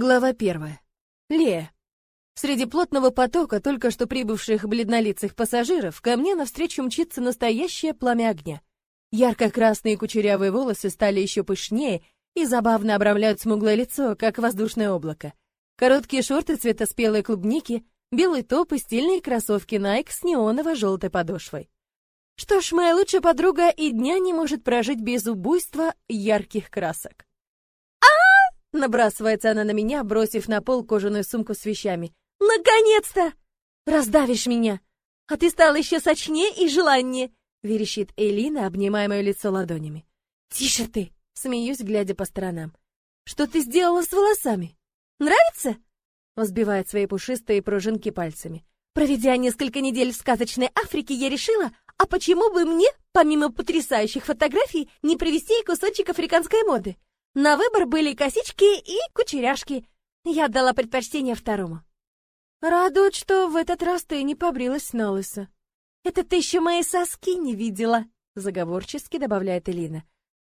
Глава первая. Лея. Среди плотного потока только что прибывших бледнолицых пассажиров ко мне навстречу мчится настоящее пламя огня. Ярко-красные кучерявые волосы стали еще пышнее и забавно обрамляют смуглое лицо, как воздушное облако. Короткие шорты цвета спелой клубники, белый топ и стильные кроссовки Nike с неоново-желтой подошвой. Что ж, моя лучшая подруга и дня не может прожить без убуйства ярких красок. Набрасывается она на меня, бросив на пол кожаную сумку с вещами. «Наконец-то! Раздавишь меня! А ты стал еще сочнее и желаннее!» Верещит Элина, обнимая мое лицо ладонями. «Тише ты!» Смеюсь, глядя по сторонам. «Что ты сделала с волосами? Нравится?» Взбивает свои пушистые пружинки пальцами. Проведя несколько недель в сказочной Африке, я решила, а почему бы мне, помимо потрясающих фотографий, не привезти и кусочек африканской моды? На выбор были косички и кучеряшки. Я отдала предпочтение второму. Радует, что в этот раз ты не побрилась на лысо. Это ты еще мои соски не видела, заговорчески добавляет Элина.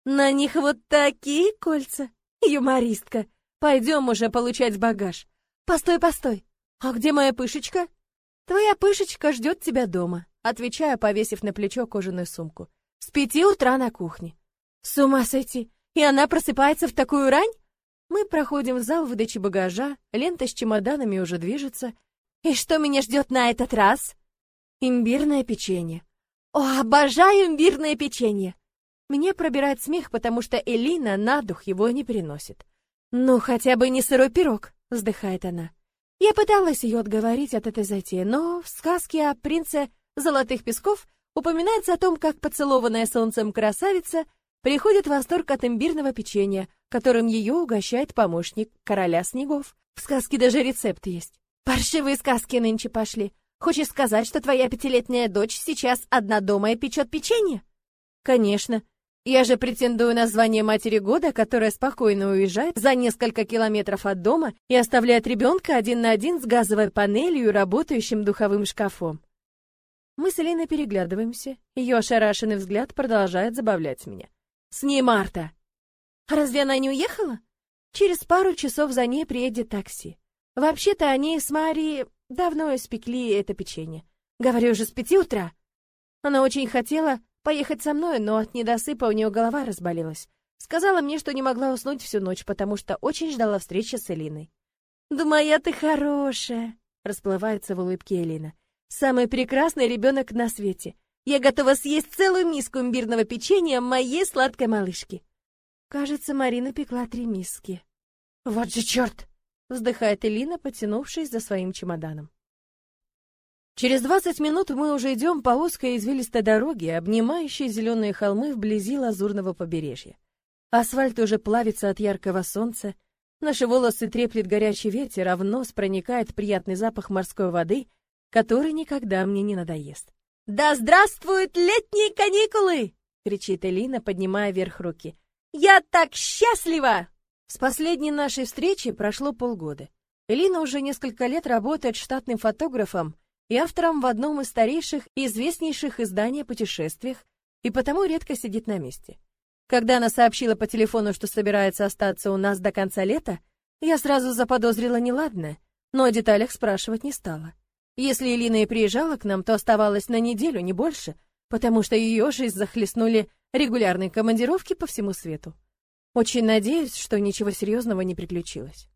На них вот такие кольца. Юмористка. Пойдем уже получать багаж. Постой, постой. А где моя пышечка? Твоя пышечка ждет тебя дома, отвечаю, повесив на плечо кожаную сумку. С пяти утра на кухне. С ума сойти. И она просыпается в такую рань? Мы проходим в зал выдачи багажа, лента с чемоданами уже движется. И что меня ждет на этот раз? Имбирное печенье. О, обожаю имбирное печенье! Меня пробирает смех, потому что Элина на дух его не переносит. «Ну, хотя бы не сырой пирог», — вздыхает она. Я пыталась ее отговорить от этой затеи, но в сказке о принце Золотых Песков упоминается о том, как поцелованная солнцем красавица приходит восторг от имбирного печенья, которым ее угощает помощник короля снегов. В сказке даже рецепт есть. Паршивые сказки нынче пошли. Хочешь сказать, что твоя пятилетняя дочь сейчас одна дома и печет печенье? Конечно. Я же претендую на звание матери года, которая спокойно уезжает за несколько километров от дома и оставляет ребенка один на один с газовой панелью и работающим духовым шкафом. Мы с Элиной переглядываемся. Ее ошарашенный взгляд продолжает забавлять меня. С ней Марта. Разве она не уехала? Через пару часов за ней приедет такси. Вообще-то они с Марией давно испекли это печенье. Говорю уже с пяти утра. Она очень хотела поехать со мной, но от недосыпа у нее голова разболелась. Сказала мне, что не могла уснуть всю ночь, потому что очень ждала встречи с Элиной. «Да моя ты хорошая!» — расплывается в улыбке Элина. «Самый прекрасный ребенок на свете. Я готова съесть целую миску имбирного печенья моей сладкой малышки. Кажется, Марина пекла три миски. Вот же черт! Вздыхает Элина, потянувшись за своим чемоданом. Через двадцать минут мы уже идем по узкой извилистой дороге, обнимающей зеленые холмы вблизи лазурного побережья. Асфальт уже плавится от яркого солнца, наши волосы треплет горячий ветер, а в нос проникает приятный запах морской воды, который никогда мне не надоест. «Да здравствуют летние каникулы!» — кричит Элина, поднимая вверх руки. «Я так счастлива!» С последней нашей встречи прошло полгода. Элина уже несколько лет работает штатным фотографом и автором в одном из старейших и известнейших изданий о путешествиях, и потому редко сидит на месте. Когда она сообщила по телефону, что собирается остаться у нас до конца лета, я сразу заподозрила неладное, но о деталях спрашивать не стала. Если Элина и приезжала к нам, то оставалась на неделю, не больше, потому что ее жизнь захлестнули регулярные командировки по всему свету. Очень надеюсь, что ничего серьезного не приключилось.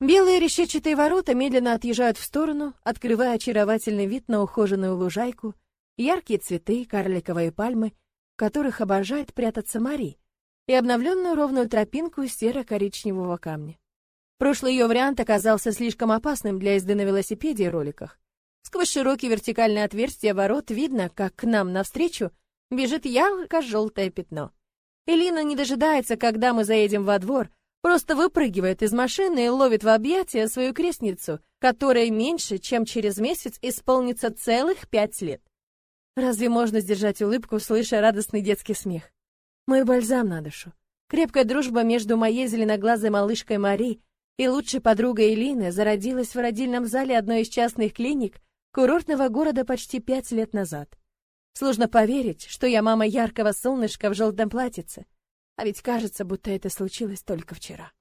Белые решетчатые ворота медленно отъезжают в сторону, открывая очаровательный вид на ухоженную лужайку, яркие цветы, карликовые пальмы, в которых обожает прятаться Мари, и обновленную ровную тропинку из серо-коричневого камня. Прошлый ее вариант оказался слишком опасным для езды на велосипеде и роликах. Сквозь широкие вертикальные отверстия ворот видно, как к нам навстречу бежит ярко-желтое пятно. Элина не дожидается, когда мы заедем во двор, просто выпрыгивает из машины и ловит в объятия свою крестницу, которой меньше, чем через месяц исполнится целых пять лет. Разве можно сдержать улыбку, слыша радостный детский смех? Мой бальзам на душу. Крепкая дружба между моей зеленоглазой малышкой Мари и лучшей подругой Элины зародилась в родильном зале одной из частных клиник курортного города почти пять лет назад. Сложно поверить, что я мама яркого солнышка в желтом платьице, а ведь кажется, будто это случилось только вчера.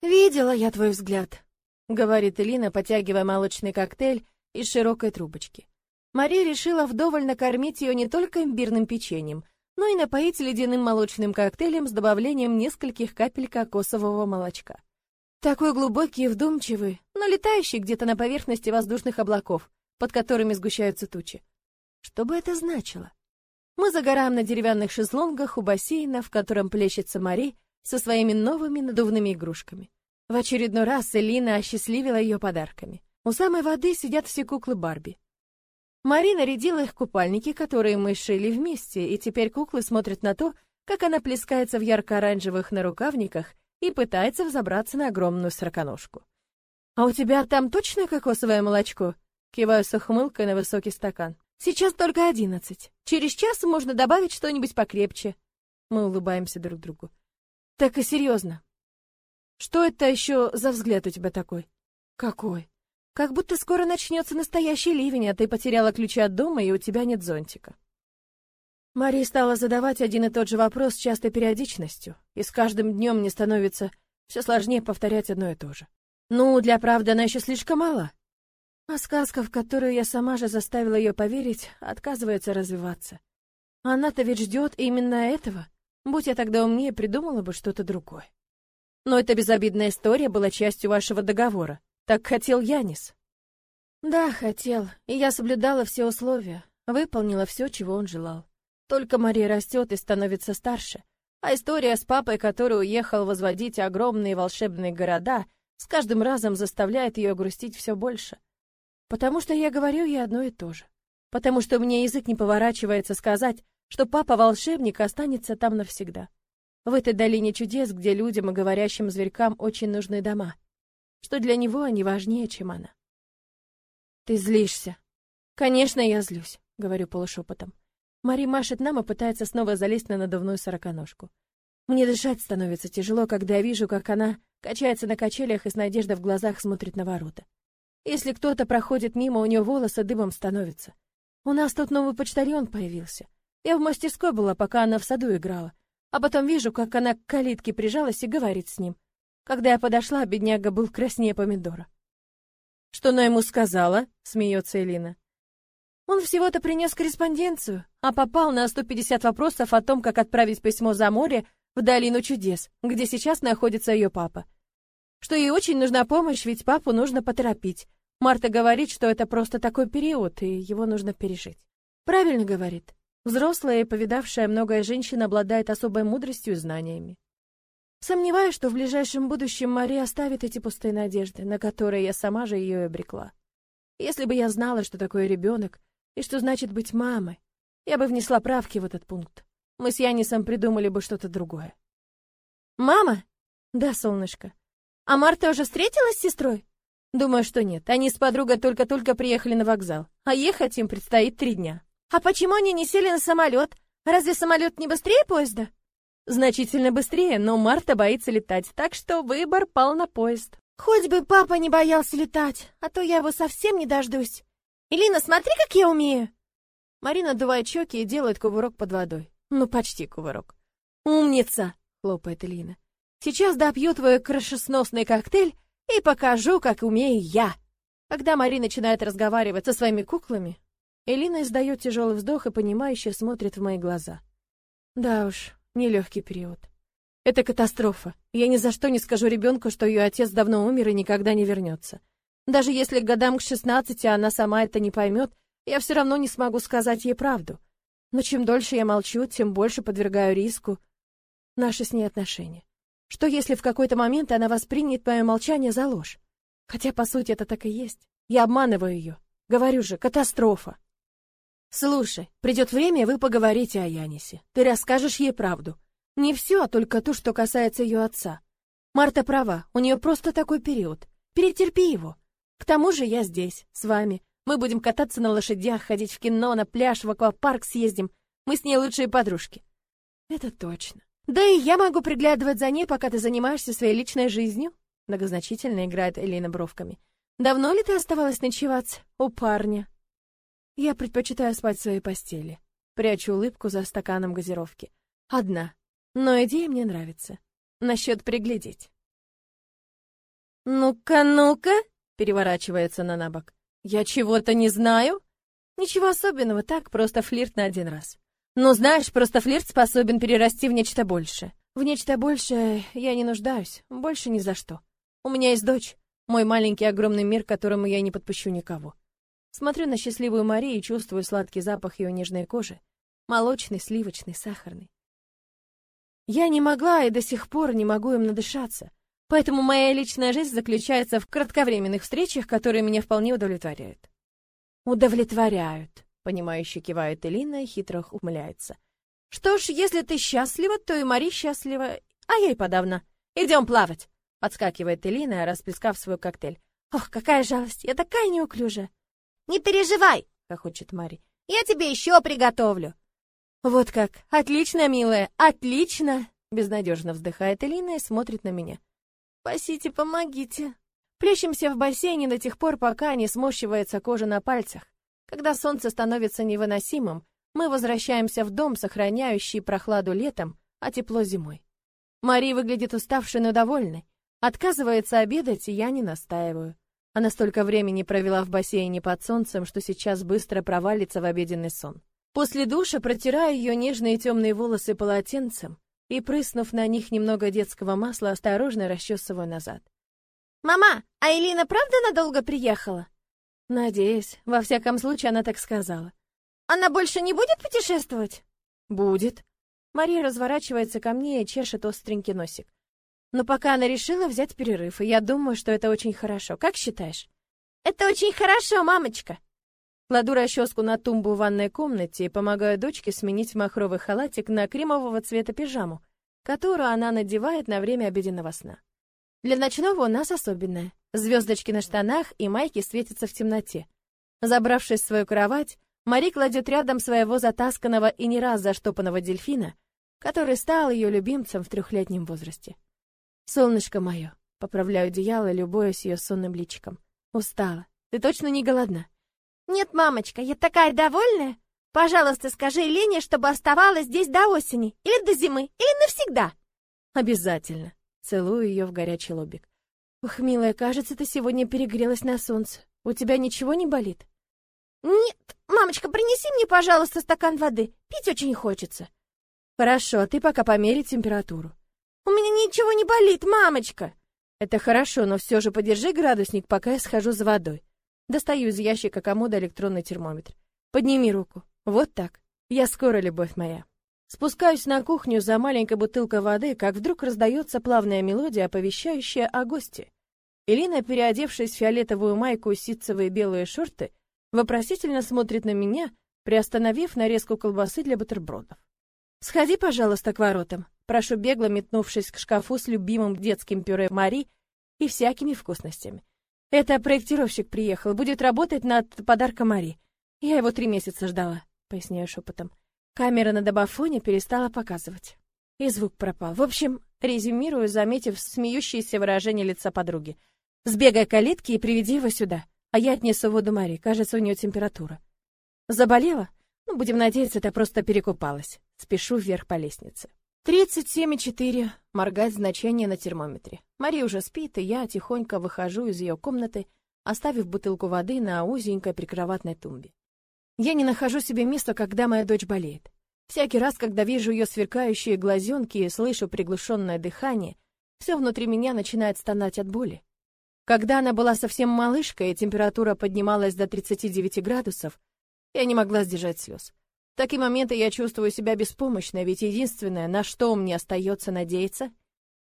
Видела я твой взгляд, говорит Элина, потягивая молочный коктейль из широкой трубочки. Мария решила вдоволь накормить ее не только имбирным печеньем, но и напоить ледяным молочным коктейлем с добавлением нескольких капель кокосового молочка. Такой глубокий и вдумчивый, но летающий где-то на поверхности воздушных облаков, под которыми сгущаются тучи. Что бы это значило? Мы загораем на деревянных шезлонгах у бассейна, в котором плещется Мари со своими новыми надувными игрушками. В очередной раз Элина осчастливила ее подарками. У самой воды сидят все куклы Барби. Марина нарядила их купальники, которые мы шили вместе, и теперь куклы смотрят на то, как она плескается в ярко-оранжевых нарукавниках и пытается взобраться на огромную сороконожку. «А у тебя там точно кокосовое молочко?» Киваю с ухмылкой на высокий стакан. «Сейчас только одиннадцать. Через час можно добавить что-нибудь покрепче». Мы улыбаемся друг другу. «Так и серьезно. Что это еще за взгляд у тебя такой?» «Какой?» Как будто скоро начнется настоящий ливень, а ты потеряла ключи от дома, и у тебя нет зонтика. Мария стала задавать один и тот же вопрос с частой периодичностью, и с каждым днем мне становится все сложнее повторять одно и то же. Ну, для правды она еще слишком мала. А сказка, в которую я сама же заставила ее поверить, отказывается развиваться. Она-то ведь ждет именно этого. Будь я тогда умнее, придумала бы что-то другое. Но эта безобидная история была частью вашего договора. Так хотел Янис. Да, хотел, и я соблюдала все условия, выполнила все, чего он желал. Только Мария растет и становится старше, а история с папой, который уехал возводить огромные волшебные города, с каждым разом заставляет ее грустить все больше. Потому что я говорю ей одно и то же. Потому что мне язык не поворачивается сказать, что папа-волшебник останется там навсегда. В этой долине чудес, где людям и говорящим зверькам очень нужны дома что для него они важнее, чем она. Ты злишься. Конечно, я злюсь, говорю полушепотом. Мари машет нам и пытается снова залезть на надувную сороконожку. Мне дышать становится тяжело, когда я вижу, как она качается на качелях и с надеждой в глазах смотрит на ворота. Если кто-то проходит мимо, у нее волосы дыбом становятся. У нас тут новый почтальон появился. Я в мастерской была, пока она в саду играла. А потом вижу, как она к калитке прижалась и говорит с ним. Когда я подошла, бедняга был краснее помидора. «Что она ему сказала?» — смеется Элина. Он всего-то принес корреспонденцию, а попал на 150 вопросов о том, как отправить письмо за море в долину чудес, где сейчас находится ее папа. Что ей очень нужна помощь, ведь папу нужно поторопить. Марта говорит, что это просто такой период, и его нужно пережить. Правильно говорит. Взрослая и повидавшая многое женщина обладает особой мудростью и знаниями. Сомневаюсь, что в ближайшем будущем Мария оставит эти пустые надежды, на которые я сама же ее и обрекла. Если бы я знала, что такое ребенок и что значит быть мамой, я бы внесла правки в этот пункт. Мы с Янисом придумали бы что-то другое. Мама? Да, солнышко. А Марта уже встретилась с сестрой? Думаю, что нет. Они с подругой только-только приехали на вокзал, а ехать им предстоит три дня. А почему они не сели на самолет? Разве самолет не быстрее поезда? Значительно быстрее, но Марта боится летать, так что выбор пал на поезд. Хоть бы папа не боялся летать, а то я его совсем не дождусь. Элина, смотри, как я умею. Марина дувает щеки и делает кувырок под водой. Ну, почти кувырок. Умница, хлопает Элина. Сейчас допью твой крышесносный коктейль и покажу, как умею я. Когда Мари начинает разговаривать со своими куклами, Элина издает тяжелый вздох и понимающе смотрит в мои глаза. Да уж, Нелегкий период. Это катастрофа. Я ни за что не скажу ребенку, что ее отец давно умер и никогда не вернется. Даже если годам к 16 она сама это не поймет, я все равно не смогу сказать ей правду. Но чем дольше я молчу, тем больше подвергаю риску наши с ней отношения. Что если в какой-то момент она воспримет мое молчание за ложь? Хотя, по сути, это так и есть. Я обманываю ее. Говорю же, катастрофа. Слушай, придет время, вы поговорите о Янисе. Ты расскажешь ей правду. Не все, а только то, что касается ее отца. Марта права, у нее просто такой период. Перетерпи его. К тому же я здесь, с вами. Мы будем кататься на лошадях, ходить в кино, на пляж, в аквапарк съездим. Мы с ней лучшие подружки. Это точно. Да и я могу приглядывать за ней, пока ты занимаешься своей личной жизнью. Многозначительно играет Элина бровками. Давно ли ты оставалась ночевать у парня? Я предпочитаю спать в своей постели. Прячу улыбку за стаканом газировки. Одна. Но идея мне нравится. Насчет приглядеть. Ну-ка, ну-ка, переворачивается на набок. Я чего-то не знаю? Ничего особенного, так, просто флирт на один раз. Но знаешь, просто флирт способен перерасти в нечто большее. В нечто большее я не нуждаюсь, больше ни за что. У меня есть дочь, мой маленький огромный мир, к которому я не подпущу никого. Смотрю на счастливую Марию и чувствую сладкий запах ее нежной кожи, молочный, сливочный, сахарный. Я не могла и до сих пор не могу им надышаться. Поэтому моя личная жизнь заключается в кратковременных встречах, которые меня вполне удовлетворяют. Удовлетворяют, понимающе кивает Элина и хитро ухмыляется. Что ж, если ты счастлива, то и Мари счастлива, а я и подавно. Идем плавать, подскакивает Элина, расплескав свой коктейль. Ох, какая жалость, я такая неуклюжая. Не переживай, хохочет Мари. Я тебе еще приготовлю. Вот как. Отлично, милая, отлично, безнадежно вздыхает Элина и смотрит на меня. Спасите, помогите. Плещемся в бассейне до тех пор, пока не сморщивается кожа на пальцах. Когда солнце становится невыносимым, мы возвращаемся в дом, сохраняющий прохладу летом, а тепло зимой. Мари выглядит уставшей, но довольной. Отказывается обедать, и я не настаиваю. Она столько времени провела в бассейне под солнцем, что сейчас быстро провалится в обеденный сон. После душа протираю ее нежные темные волосы полотенцем, и, прыснув на них немного детского масла, осторожно расчесываю назад. «Мама, а Элина правда надолго приехала?» «Надеюсь. Во всяком случае, она так сказала». «Она больше не будет путешествовать?» «Будет». Мария разворачивается ко мне и чешет остренький носик. Но пока она решила взять перерыв, и я думаю, что это очень хорошо. Как считаешь? «Это очень хорошо, мамочка!» Кладу расческу на тумбу в ванной комнате и помогаю дочке сменить махровый халатик на кремового цвета пижаму, которую она надевает на время обеденного сна. Для ночного у нас особенное. Звездочки на штанах и майки светятся в темноте. Забравшись в свою кровать, Мари кладет рядом своего затасканного и не раз заштопанного дельфина, который стал ее любимцем в трехлетнем возрасте. «Солнышко мое», — поправляю одеяло, любуясь ее сонным личиком. «Устала. Ты точно не голодна?» «Нет, мамочка, я такая довольная. Пожалуйста, скажи Лене, чтобы оставалась здесь до осени, или до зимы, или навсегда». «Обязательно». Целую ее в горячий лобик. «Ух, милая, кажется, ты сегодня перегрелась на солнце. У тебя ничего не болит?» «Нет, мамочка, принеси мне, пожалуйста, стакан воды. Пить очень хочется». «Хорошо, а ты пока померяй температуру». «У меня ничего не болит, мамочка». «Это хорошо, но все же подержи градусник, пока я схожу за водой. Достаю из ящика комода электронный термометр. Подними руку. Вот так. Я скоро, любовь моя. Спускаюсь на кухню за маленькой бутылкой воды, как вдруг раздается плавная мелодия, оповещающая о гости. Элина, переодевшись в фиолетовую майку и ситцевые белые шорты, вопросительно смотрит на меня, приостановив нарезку колбасы для бутербродов. «Сходи, пожалуйста, к воротам», прошу бегло метнувшись к шкафу с любимым детским пюре Мари и всякими вкусностями. Это проектировщик приехал, будет работать над подарком Мари. Я его три месяца ждала, поясняю шепотом. Камера на добафоне перестала показывать. И звук пропал. В общем, резюмирую, заметив смеющееся выражение лица подруги. Сбегай к калитке и приведи его сюда, а я отнесу воду Мари. Кажется, у нее температура. Заболела? Ну, будем надеяться, это просто перекупалась. Спешу вверх по лестнице. Тридцать семь и четыре. Моргает значение на термометре. Мария уже спит, и я тихонько выхожу из ее комнаты, оставив бутылку воды на узенькой прикроватной тумбе. Я не нахожу себе места, когда моя дочь болеет. Всякий раз, когда вижу ее сверкающие глазенки и слышу приглушенное дыхание, все внутри меня начинает стонать от боли. Когда она была совсем малышкой и температура поднималась до 39 градусов, я не могла сдержать слез. В такие моменты я чувствую себя беспомощной, ведь единственное, на что мне остается надеяться,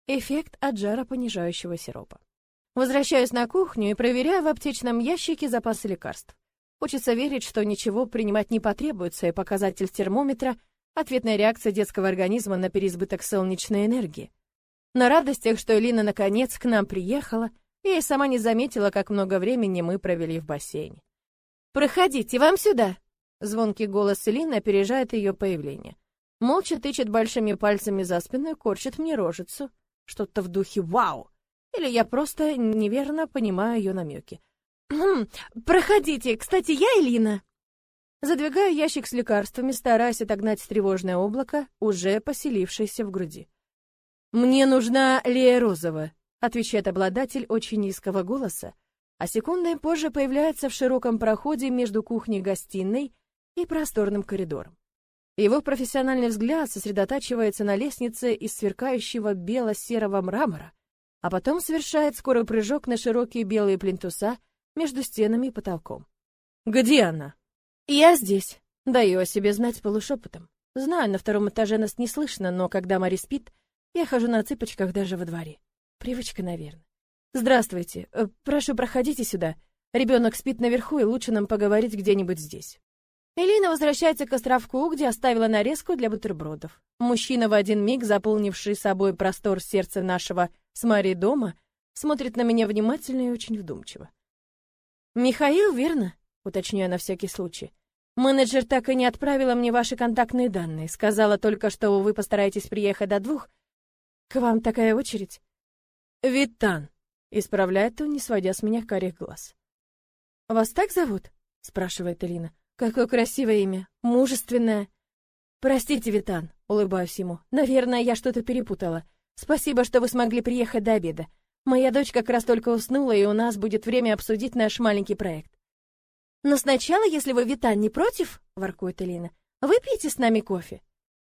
эффект от жара понижающего сиропа. Возвращаюсь на кухню и проверяю в аптечном ящике запасы лекарств. Хочется верить, что ничего принимать не потребуется, и показатель термометра — ответная реакция детского организма на переизбыток солнечной энергии. На радостях, что Элина наконец к нам приехала, я и сама не заметила, как много времени мы провели в бассейне. «Проходите, вам сюда!» Звонкий голос Элины опережает ее появление. Молча тычет большими пальцами за спину и корчит мне рожицу. Что-то в духе «Вау!» Или я просто неверно понимаю ее намеки. «Хм, проходите, кстати, я Элина!» Задвигаю ящик с лекарствами, стараясь отогнать тревожное облако, уже поселившееся в груди. «Мне нужна Лея Розова», отвечает обладатель очень низкого голоса, а секундой позже появляется в широком проходе между кухней и гостиной и просторным коридором. Его профессиональный взгляд сосредотачивается на лестнице из сверкающего бело-серого мрамора, а потом совершает скорый прыжок на широкие белые плинтуса между стенами и потолком. «Где она?» «Я здесь», — даю о себе знать полушепотом. Знаю, на втором этаже нас не слышно, но когда Мари спит, я хожу на цыпочках даже во дворе. Привычка, наверное. Здравствуйте. Э, прошу, проходите сюда. Ребенок спит наверху, и лучше нам поговорить где-нибудь здесь. Элина возвращается к островку, где оставила нарезку для бутербродов. Мужчина в один миг, заполнивший собой простор сердца нашего с Марией дома, смотрит на меня внимательно и очень вдумчиво. «Михаил, верно?» — уточняю на всякий случай. «Менеджер так и не отправила мне ваши контактные данные. Сказала только, что вы постараетесь приехать до двух. К вам такая очередь?» «Витан», — исправляет он, не сводя с меня карих глаз. «Вас так зовут?» — спрашивает Элина. «Какое красивое имя, мужественное». «Простите, Витан», — улыбаюсь ему. «Наверное, я что-то перепутала. Спасибо, что вы смогли приехать до обеда. Моя дочь как раз только уснула, и у нас будет время обсудить наш маленький проект. Но сначала, если вы, Витан, не против, воркует Элина, выпейте с нами кофе.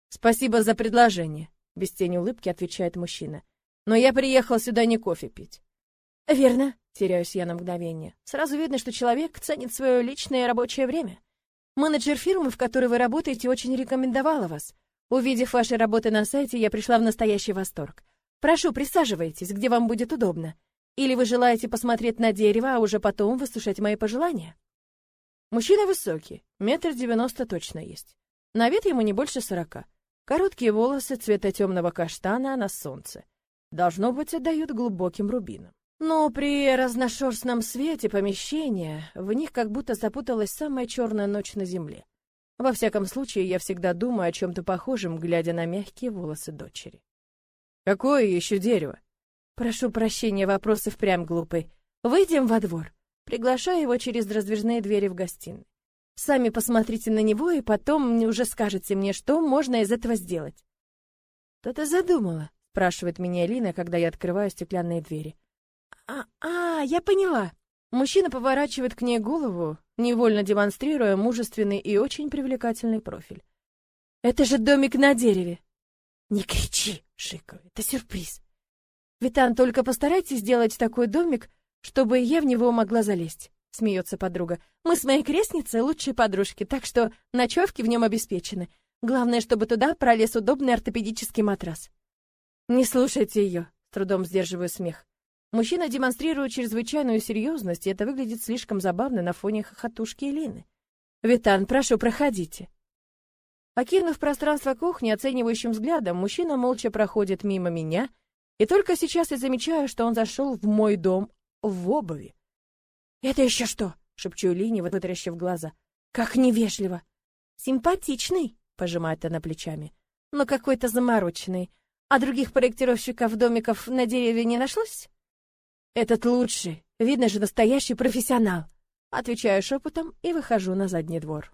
Спасибо за предложение, без тени улыбки отвечает мужчина. Но я приехал сюда не кофе пить. Верно, теряюсь я на мгновение. Сразу видно, что человек ценит свое личное рабочее время. Менеджер фирмы, в которой вы работаете, очень рекомендовала вас. Увидев ваши работы на сайте, я пришла в настоящий восторг. Прошу, присаживайтесь, где вам будет удобно. Или вы желаете посмотреть на дерево, а уже потом выслушать мои пожелания? Мужчина высокий, метр девяносто точно есть. На вид ему не больше сорока. Короткие волосы цвета темного каштана на солнце. Должно быть, отдают глубоким рубином. Но при разношерстном свете помещения в них как будто запуталась самая черная ночь на земле. Во всяком случае, я всегда думаю о чем-то похожем, глядя на мягкие волосы дочери. Какое еще дерево? Прошу прощения, вопросы впрямь глупый. Выйдем во двор. Приглашаю его через раздвижные двери в гостиную. Сами посмотрите на него, и потом уже скажете мне, что можно из этого сделать. Что ты задумала? спрашивает меня Лина, когда я открываю стеклянные двери. А, а, я поняла. Мужчина поворачивает к ней голову, невольно демонстрируя мужественный и очень привлекательный профиль. Это же домик на дереве. Не кричи, шикаю. Это сюрприз. Витан, только постарайтесь сделать такой домик, чтобы я в него могла залезть. Смеется подруга. Мы с моей крестницей лучшие подружки, так что ночевки в нем обеспечены. Главное, чтобы туда пролез удобный ортопедический матрас. Не слушайте ее, трудом сдерживаю смех. Мужчина демонстрирует чрезвычайную серьезность, и это выглядит слишком забавно на фоне хохотушки Элины. «Витан, прошу, проходите». Покинув пространство кухни оценивающим взглядом, мужчина молча проходит мимо меня, и только сейчас я замечаю, что он зашел в мой дом в обуви. «Это еще что?» — шепчу Лине, вытаращив глаза. «Как невежливо!» «Симпатичный!» — пожимает она плечами. «Но какой-то замороченный. А других проектировщиков домиков на дереве не нашлось?» Этот лучший, видно же, настоящий профессионал. Отвечаю шепотом и выхожу на задний двор.